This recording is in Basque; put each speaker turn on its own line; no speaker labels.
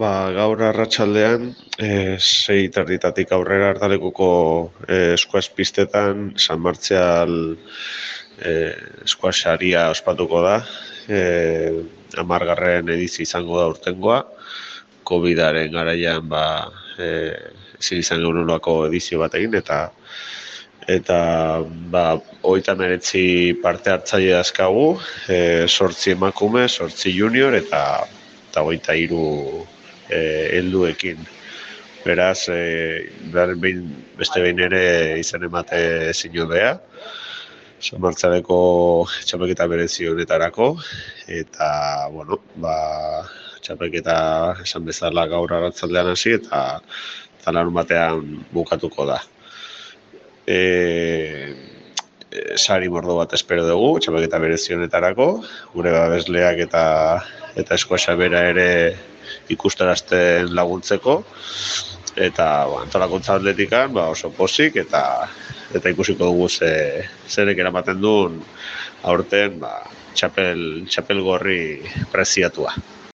Ba, gaur arratsaldean e, sei tarditatik aurrera hartalekuko e, eskuaz pistetan San Martzial e, eskuaz saria ospatuko da. E, amargarren edizi izango da urtengoa. Covidaren garaian ba, e, ezin izan geunulako edizio bat egin eta eta ba, oita meretzi parte hartzaile dazkagu, e, sortzi emakume, sortzi junior eta eta oita iru eh helduekin. Beraz, eh behin, beste behin ere izan emate ezin bea. Somartzareko txapelketa berezi honetarako eta bueno, ba txapelketa esan bezala gaur arratzaldean hasi eta talarun batean bukatuko da. E, sari mordo bat espero dugu, txapelketa berezi honetarako, gure babesleak eta eta eskoesa bera ere ikustarazten laguntzeko eta ba, antolakuntza atletikan ba, oso posik eta eta ikusiko dugu ze, zerek eramaten duen aurten ba, txapel, txapel gorri preziatua.